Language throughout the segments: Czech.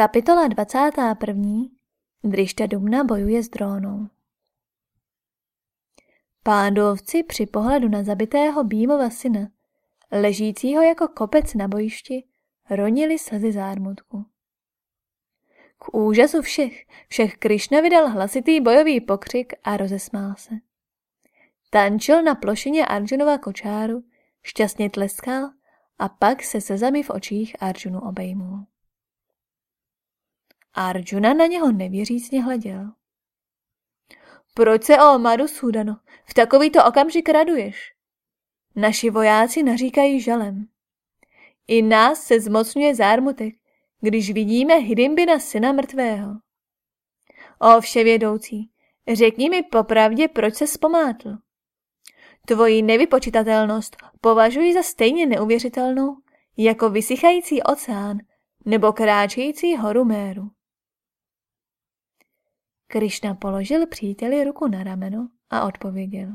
Kapitola 21. Drišta Dumna bojuje s drónou. Pándovci při pohledu na zabitého Bímova syna, ležícího jako kopec na bojišti, ronili slzy zármutku. K úžasu všech, všech Krišna vydal hlasitý bojový pokřik a rozesmál se. Tančil na plošině Arjunova kočáru, šťastně tleskal a pak se slzami v očích Arjunu obejmul. Arjuna na něho nevěřícně hleděl. Proč se o Madhusudano v takovýto okamžik raduješ? Naši vojáci naříkají žalem. I nás se zmocňuje zármutek, když vidíme Hidimbina syna mrtvého. O vševědoucí, řekni mi popravdě, proč se zpomátl. Tvoji nevypočitatelnost považuji za stejně neuvěřitelnou, jako vysychající oceán nebo kráčející horu Méru. Krišna položil příteli ruku na rameno a odpověděl.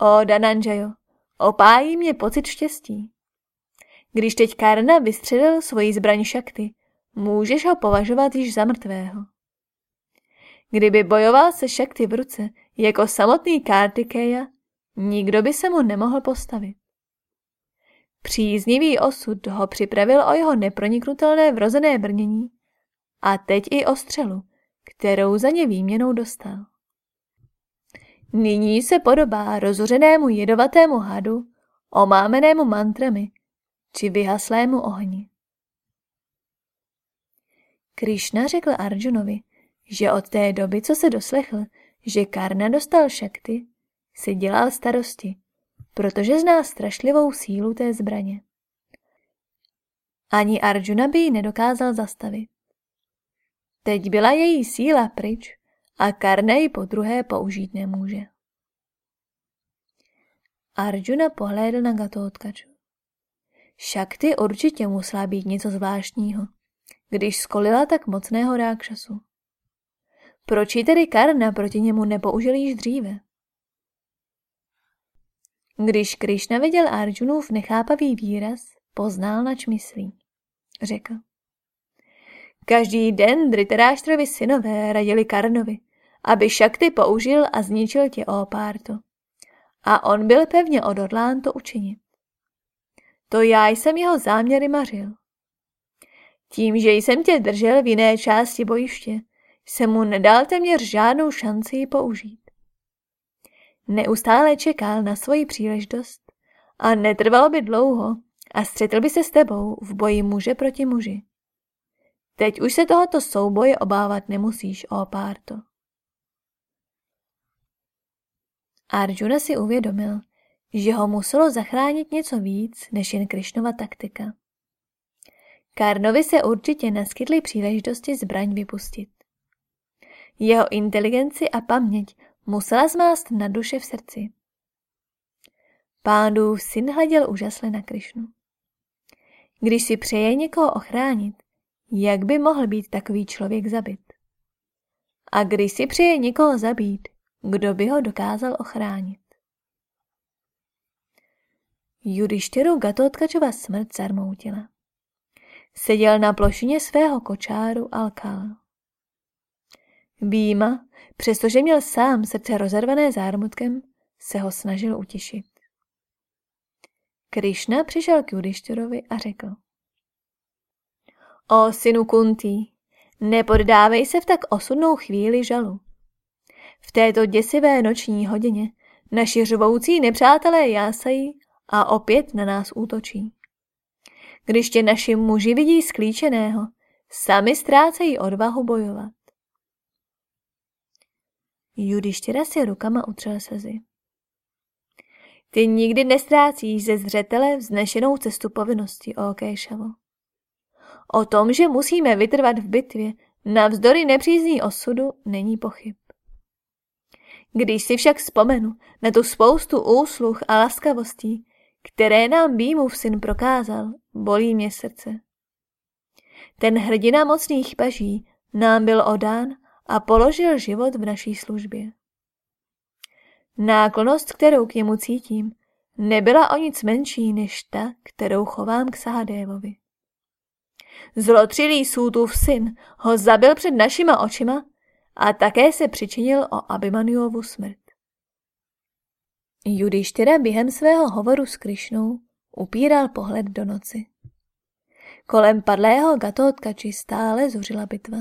O Dananjayo, opájí mě pocit štěstí. Když teď Karna vystřelil svoji zbraň šakty, můžeš ho považovat již za mrtvého. Kdyby bojoval se šakty v ruce jako samotný Kartikeya, nikdo by se mu nemohl postavit. Příznivý osud ho připravil o jeho neproniknutelné vrozené brnění a teď i o střelu, kterou za ně výměnou dostal. Nyní se podobá rozuřenému jedovatému hadu, omámenému mantrami či vyhaslému ohni. Krišna řekl Arjunovi, že od té doby, co se doslechl, že Karna dostal šakty, si dělal starosti, protože zná strašlivou sílu té zbraně. Ani Arjuna by ji nedokázal zastavit. Teď byla její síla pryč a Karna ji po druhé použít nemůže. Arjuna pohlédl na Gatotkaču. Šakty určitě musela být něco zvláštního, když skolila tak mocného rákšasu. Proč ji tedy Karna proti němu nepoužil již dříve? Když Krišna viděl Arjunův nechápavý výraz, poznal, nač myslí. Řekl. Každý den Dritaráštrovi synové radili Karnovi, aby Šakty použil a zničil tě Opárto. A on byl pevně odhodlán to učinit. To já jsem jeho záměry mařil. Tím, že jsem tě držel v jiné části bojiště, jsem mu nedal téměř žádnou šanci ji použít. Neustále čekal na svoji příležitost a netrvalo by dlouho a střetl by se s tebou v boji muže proti muži. Teď už se tohoto souboje obávat nemusíš, o párto. Arjuna si uvědomil, že ho muselo zachránit něco víc než jen Krišnova taktika. Karnovi se určitě naskytly příležitosti zbraň vypustit. Jeho inteligenci a paměť musela zmást na duše v srdci. Pándův syn hleděl úžasle na Krišnu. Když si přeje někoho ochránit, jak by mohl být takový člověk zabit? A když si přeje někoho zabít, kdo by ho dokázal ochránit? Judištěru Gatotkačova smrt zarmoutila. Seděl na plošině svého kočáru Alkal. Býma, přestože měl sám srdce rozervané zármutkem, se ho snažil utišit. Krišna přišel k Judištěrovi a řekl. O synu Kuntý, nepoddávej se v tak osudnou chvíli žalu. V této děsivé noční hodině naši řvoucí nepřátelé jásají a opět na nás útočí. Když tě naši muži vidí sklíčeného, sami ztrácejí odvahu bojovat. Judištěra si rukama utřel slzy. Ty nikdy nestrácíš ze zřetele vznešenou cestu povinnosti, o Kéšavo. O tom, že musíme vytrvat v bitvě, navzdory nepřízní osudu, není pochyb. Když si však vzpomenu na tu spoustu úsluh a laskavostí, které nám Bímův syn prokázal, bolí mě srdce. Ten hrdina mocných paží nám byl odán a položil život v naší službě. Náklonost, kterou k němu cítím, nebyla o nic menší než ta, kterou chovám k Sahadévovi. Zlotřilý Sůtův syn ho zabil před našima očima a také se přičinil o Abimaniovu smrt. Judištyra během svého hovoru s Krišnou upíral pohled do noci. Kolem padlého Gatotkači stále zuřila bitva.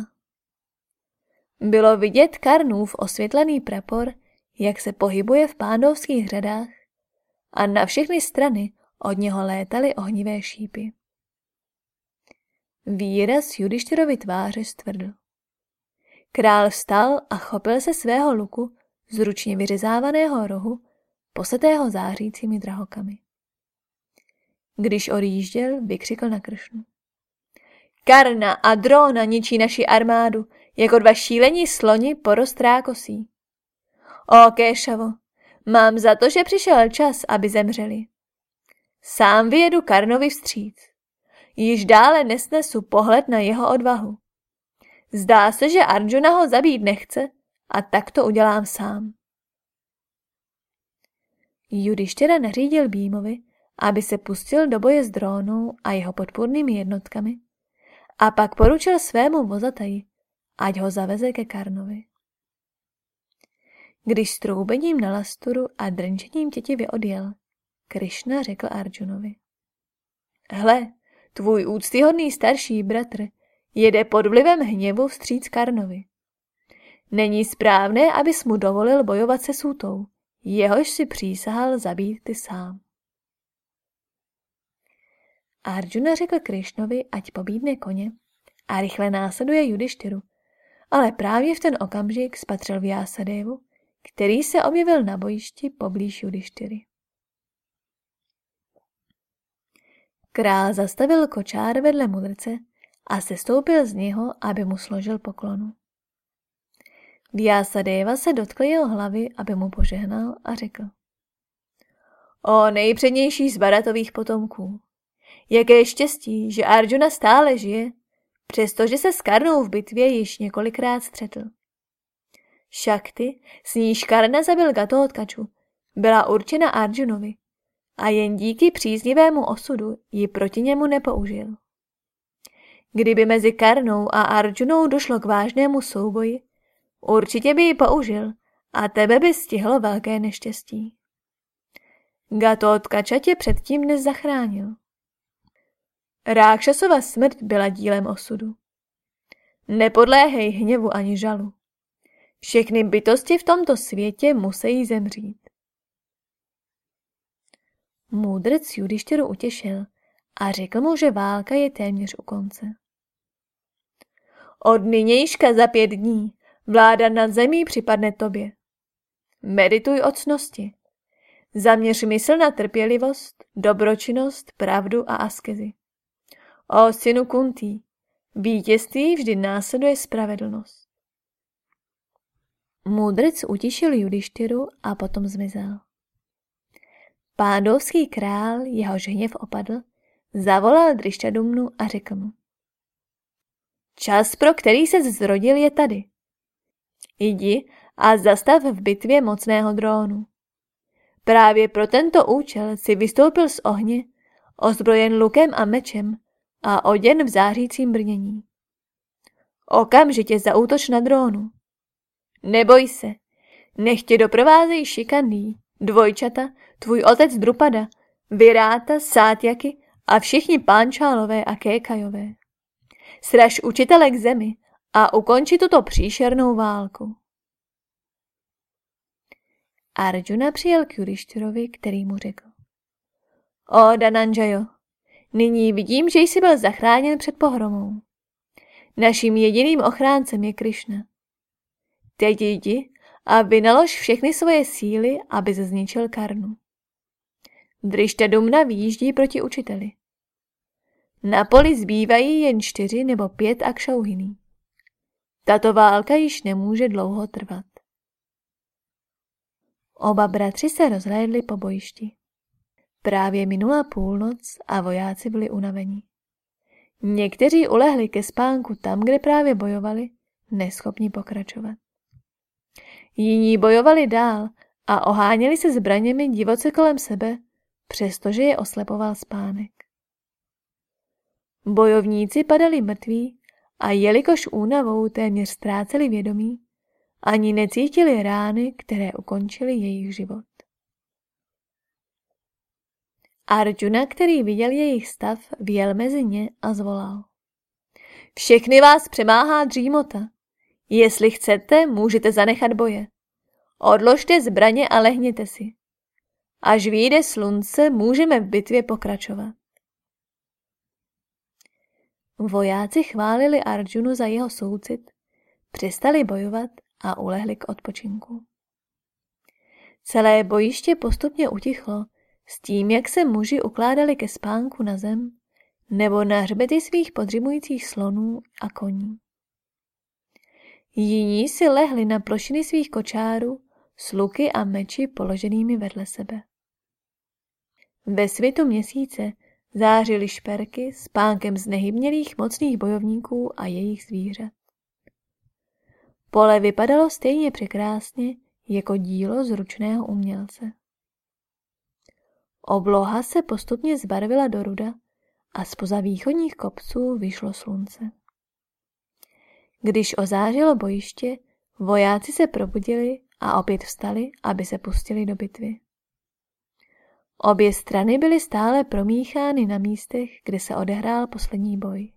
Bylo vidět Karnův osvětlený prapor, jak se pohybuje v pándovských řadách a na všechny strany od něho létaly ohnivé šípy. Výraz Judištyrovi tváře stvrdl. Král vstal a chopil se svého luku z ručně vyřezávaného rohu, posetého zářícími drahokami. Když odjížděl, vykřikl na kršnu. Karna a Drona ničí naši armádu, jako dva šílení sloni porostrá kosí. O Kéšavo, mám za to, že přišel čas, aby zemřeli. Sám vyjedu Karnovi vstříc. Již dále nesnesu pohled na jeho odvahu. Zdá se, že Arjuna ho zabít nechce a tak to udělám sám. Judištěra nařídil Bímovi, aby se pustil do boje s drónou a jeho podpůrnými jednotkami a pak poručil svému vozataji, ať ho zaveze ke Karnovi. Když s troubením na lasturu a drnčením tětivě odjel, Krišna řekl Arjunovi. Hle, tvůj úctyhodný starší bratr jede pod vlivem hněvu vstříc Karnovi. Není správné, abys mu dovolil bojovat se Sútou, jehož si přísahal zabít ty sám. Arjuna řekl Krišnovi, ať pobídne koně a rychle následuje Judištyru, ale právě v ten okamžik spatřil Vyasadevu, který se objevil na bojišti poblíž Judištyry. Král zastavil kočár vedle mudrce a sestoupil z něho, aby mu složil poklonu. Vyasadeva se dotkl jeho hlavy, aby mu požehnal a řekl. O nejpřednější z Baratových potomků, jaké štěstí, že Arjuna stále žije, přestože se s Karnou v bitvě již několikrát střetl. Šakty, s níž Karna zabil Gatotkaču, byla určena Arjunovi a jen díky příznivému osudu ji proti němu nepoužil. Kdyby mezi Karnou a Arjunou došlo k vážnému souboji, určitě by ji použil a tebe by stihlo velké neštěstí. Gatotkača tě předtím dnes zachránil. Rákšasova smrt byla dílem osudu. Nepodléhej hněvu ani žalu. Všechny bytosti v tomto světě musí zemřít. Můdrc Judištěru utěšil a řekl mu, že válka je téměř u konce. Od nynějška za pět dní vláda nad zemí připadne tobě. Medituj o cnosti. Zaměř mysl na trpělivost, dobročinnost, pravdu a askezi. O synu Kuntý, vítězství vždy následuje spravedlnost. Můdrc utišil Judištyru a potom zmizel. Pádovský král, jehož hněv opadl, zavolal Drišťadumnu a řekl mu. Čas, pro který se zrodil, je tady. Jdi a zastav v bitvě mocného drónu. Právě pro tento účel si vystoupil z ohně, ozbrojen lukem a mečem a oděn v zářícím brnění. Okamžitě zaútoč na drónu. Neboj se, nech tě doprovázejí šikaný, dvojčata, tvůj otec Drupada, Viráta, Sátjaky a všichni pánčálové a kékajové. Sraž učitele k zemi a ukonči tuto příšernou válku. Arjuna přijel k Judištyrovi, který mu řekl. O Dananjayo, Nyní vidím, že jsi byl zachráněn před pohromou. Naším jediným ochráncem je Krišna. Teď jdi a vynalož všechny svoje síly, aby zničil Karnu. Drišta Dumna výjíždí proti učiteli. Na poli zbývají jen čtyři nebo pět akšauhiný. Tato válka již nemůže dlouho trvat. Oba bratři se rozhlédli po bojišti. Právě minula půlnoc a vojáci byli unavení. Někteří ulehli ke spánku tam, kde právě bojovali, neschopni pokračovat. Jiní bojovali dál a oháněli se zbraněmi divoce kolem sebe, přestože je oslepoval spánek. Bojovníci padali mrtví a jelikož únavou téměř ztráceli vědomí, ani necítili rány, které ukončily jejich život. Arjuna, který viděl jejich stav, vjel mezi ně a zvolal. Všechny vás přemáhá dřímota. Jestli chcete, můžete zanechat boje. Odložte zbraně a lehněte si. Až vyjde slunce, můžeme v bitvě pokračovat. Vojáci chválili Arjunu za jeho soucit, přestali bojovat a ulehli k odpočinku. Celé bojiště postupně utichlo s tím, jak se muži ukládali ke spánku na zem nebo na hřbety svých podřimujících slonů a koní. Jiní si lehli na plošiny svých kočárů s luky a meči položenými vedle sebe. Ve svitu měsíce zářily šperky s pánkem znehybnělých mocných bojovníků a jejich zvířat. Pole vypadalo stejně překrásně jako dílo zručného umělce. Obloha se postupně zbarvila do ruda a spoza východních kopců vyšlo slunce. Když ozářilo bojiště, vojáci se probudili a opět vstali, aby se pustili do bitvy. Obě strany byly stále promíchány na místech, kde se odehrál poslední boj.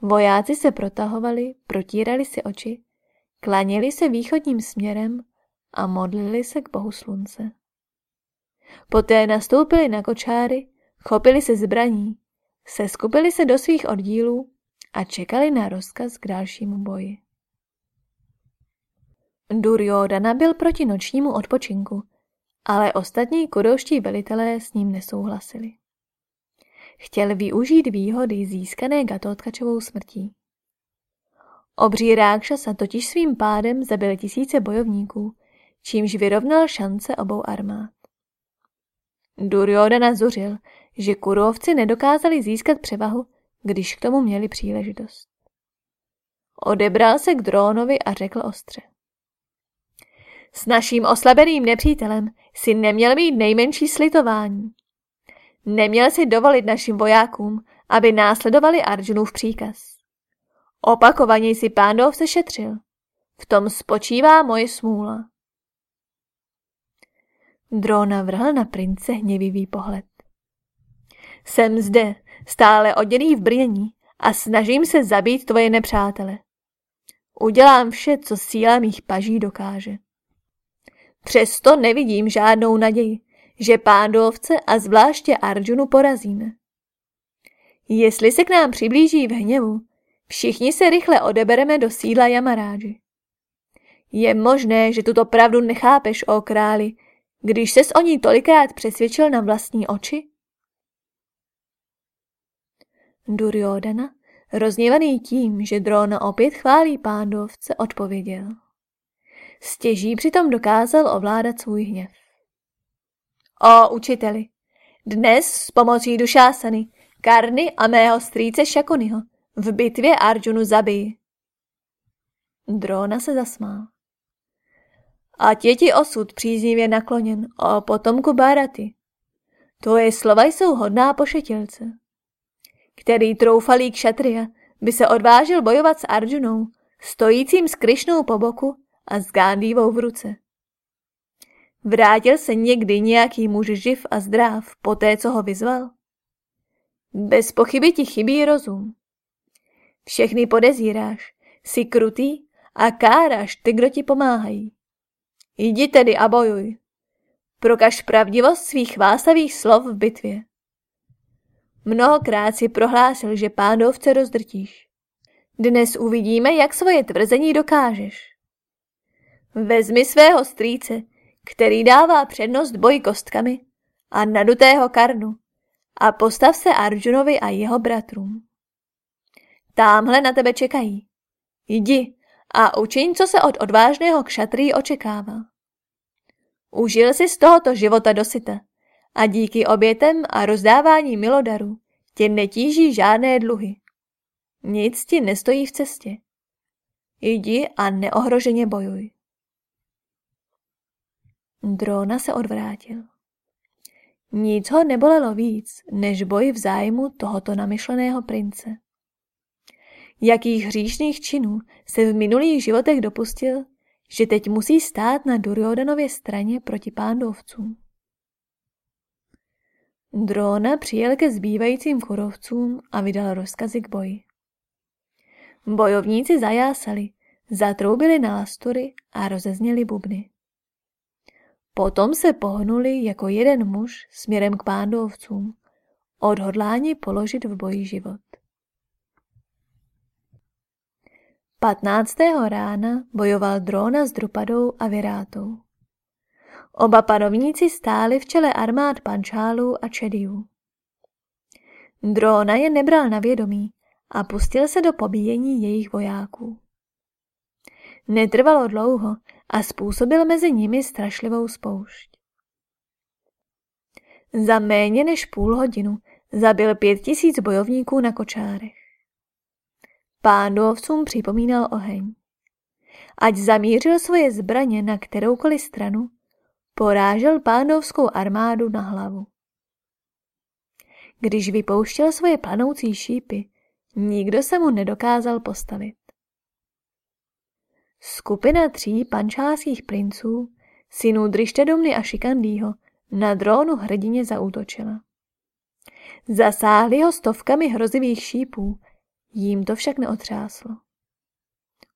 Vojáci se protahovali, protírali si oči, klaněli se východním směrem a modlili se k bohu slunce. Poté nastoupili na kočáry, chopili se zbraní, seskupili se do svých oddílů a čekali na rozkaz k dalšímu boji. Duryodhana byl proti nočnímu odpočinku, ale ostatní kurouští velitelé s ním nesouhlasili. Chtěl využít výhody získané Gatotkačovou smrtí. Obří Rákšasa totiž svým pádem zabil tisíce bojovníků, čímž vyrovnal šance obou armád. Duryodhana zuřil, že kurovci nedokázali získat převahu, když k tomu měli příležitost. Odebral se k drónovi a řekl ostře. S naším oslabeným nepřítelem si neměl mít nejmenší slitování. Neměl si dovolit našim vojákům, aby následovali Arjunův příkaz. Opakovaně si pándov se šetřil. V tom spočívá moje smůla. Drona vrhl na prince hněvivý pohled. Jsem zde, stále oděný v brnění a snažím se zabít tvoje nepřátele. Udělám vše, co síla mých paží dokáže. Přesto nevidím žádnou naději, že pándovce a zvláště Arjunu porazíme. Jestli se k nám přiblíží v hněvu, všichni se rychle odebereme do sídla Yamaráži. Je možné, že tuto pravdu nechápeš, o králi, když ses o ní tolikrát přesvědčil na vlastní oči? Duryodhana, rozněvaný tím, že Drona opět chválí pándovce, odpověděl. Stěží přitom dokázal ovládat svůj hněv. O učiteli, dnes s pomocí Dušásany, Karny a mého strýce Šakonyho v bitvě Arjunu zabij. Drona se zasmál. Ať je ti osud příznivě nakloněn o potomku Báraty. Tvoje slova jsou hodná pošetilce. Který troufalý kšatria by se odvážil bojovat s Arjunou, stojícím s Krišnou po boku a s Gándívou v ruce. Vrátil se někdy nějaký muž živ a zdrav po té, co ho vyzval? Bez pochyby ti chybí rozum. Všechny podezíráš, jsi krutý a káráš ty, kdo ti pomáhají. Jdi tedy a bojuj. Prokaž pravdivost svých vásavých slov v bitvě. Mnohokrát si prohlásil, že pádovce rozdrtíš. Dnes uvidíme, jak svoje tvrzení dokážeš. Vezmi svého strýce, který dává přednost boji kostkami, a nadutého karnu a postav se Arjunovi a jeho bratrům. Támhle na tebe čekají. Jdi a učiň, co se od odvážného kšatrý očekává. Užil si z tohoto života dosyta a díky obětem a rozdávání milodarů tě netíží žádné dluhy. Nic ti nestojí v cestě. Jdi a neohroženě bojuj. Drona se odvrátil. Nic ho nebolelo víc, než boj v zájmu tohoto namyšleného prince. Jakých hříšných činů se v minulých životech dopustil, že teď musí stát na Duryodanově straně proti pándovcům. Drona přijel ke zbývajícím kurovcům a vydal rozkazy k boji. Bojovníci zajásali, zatroubili na lastury a rozezněli bubny. Potom se pohnuli jako jeden muž směrem k pándovcům, odhodláni položit v boji život. 15. rána bojoval Drona s Drupadou a Virátou. Oba panovníci stáli v čele armád Pančálů a Čediů. Drona je nebral na vědomí a pustil se do pobíjení jejich vojáků. Netrvalo dlouho a způsobil mezi nimi strašlivou spoušť. Za méně než půl hodinu zabil pět tisíc bojovníků na kočárech. Pándovcům připomínal oheň. Ať zamířil svoje zbraně na kteroukoliv stranu, porážel pándovskou armádu na hlavu. Když vypouštěl svoje planoucí šípy, nikdo se mu nedokázal postavit. Skupina tří pančáských princů, synů Drištedomny a Šikandýho, na drónu hrdině zaútočila. Zasáhli ho stovkami hrozivých šípů, jím to však neotřáslo.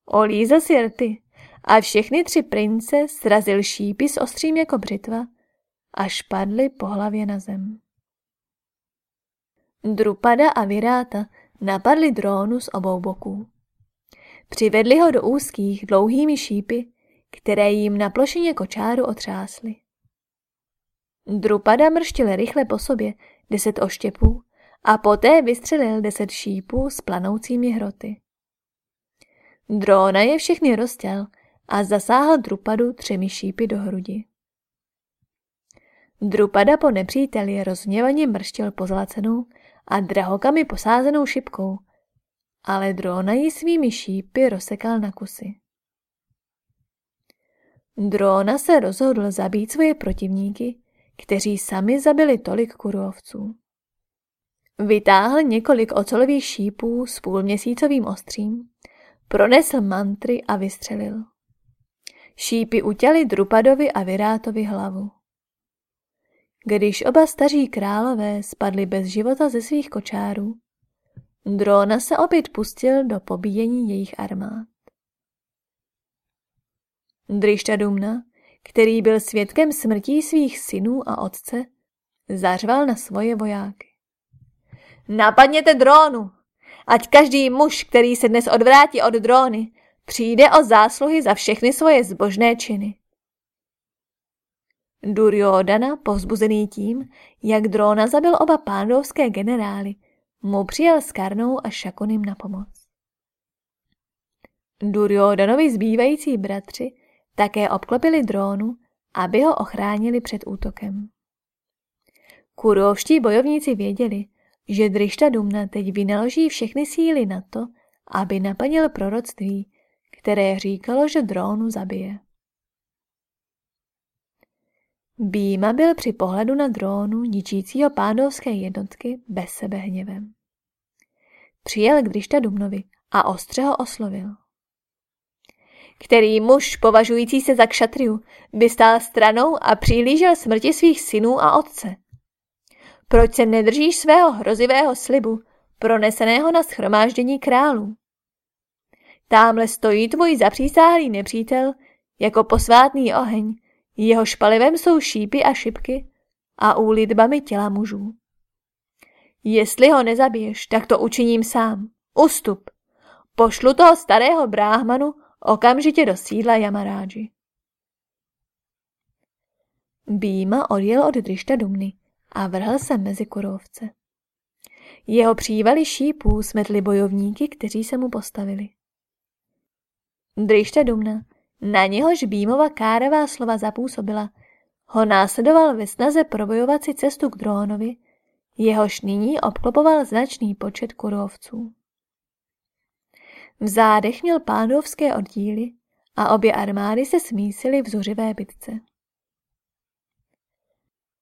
Olíza si rty a všechny tři prince srazil šípy s ostřím jako břitva, až padly po hlavě na zem. Drupada a Viráta napadli drónu z obou boků. Přivedli ho do úzkých, dlouhými šípy, které jim na plošině kočáru otřásly. Drupada mrštil rychle po sobě deset oštěpů a poté vystřelil deset šípů s planoucími hroty. Dróna je všechny roztěl a zasáhl Drupadu třemi šípy do hrudi. Drupada po nepříteli rozhněvaně mrštil pozlacenou a drahokami posázenou šipkou, ale Drona ji svými šípy rozsekal na kusy. Drona se rozhodl zabít svoje protivníky, kteří sami zabili tolik kurovců. Vytáhl několik ocelových šípů s půlměsícovým ostřím, pronesl mantry a vystřelil. Šípy utěli Drupadovi a Virátovi hlavu. Když oba staří králové spadli bez života ze svých kočárů, Drona se opět pustil do pobíjení jejich armád. Dumna, který byl svědkem smrtí svých synů a otce, zařval na svoje vojáky. Napadněte drónu, ať každý muž, který se dnes odvrátí od dróny, přijde o zásluhy za všechny svoje zbožné činy. Duryodana, povzbuzený tím, jak dróna zabil oba pándovské generály, mu přijel s Karnou a Šakonym na pomoc. Duryodanovi zbývající bratři také obklopili drónu, aby ho ochránili před útokem. Kurovští bojovníci věděli, že Drišta Dumna teď vynaloží všechny síly na to, aby naplnil proroctví, které říkalo, že drónu zabije. Býma byl při pohledu na drónu ničícího pádovské jednotky bez sebe hněvem. Přijel k Drišta Dumnovi a ostře ho oslovil. Který muž, považující se za kšatriu, by stál stranou a přihlížel smrti svých synů a otce? Proč se nedržíš svého hrozivého slibu, proneseného na schromáždění králů? Támhle stojí tvůj zapřísáhlý nepřítel jako posvátný oheň, jeho špalivem jsou šípy a šipky a úlitbami těla mužů. Jestli ho nezabiješ, tak to učiním sám. Ustup. Pošlu toho starého bráhmanu okamžitě do sídla Yamaráži. Býma odjel od Drišta Dumny a vrhl se mezi kurovce. Jeho přívali šípů smetli bojovníky, kteří se mu postavili. Drišta Dumna, na něhož Bímova káravá slova zapůsobila, ho následoval ve snaze probojovat si cestu k Drónovi, jehož nyní obklopoval značný počet kurovců. V zádech měl pándovské oddíly a obě armády se smísily v zuřivé bitce.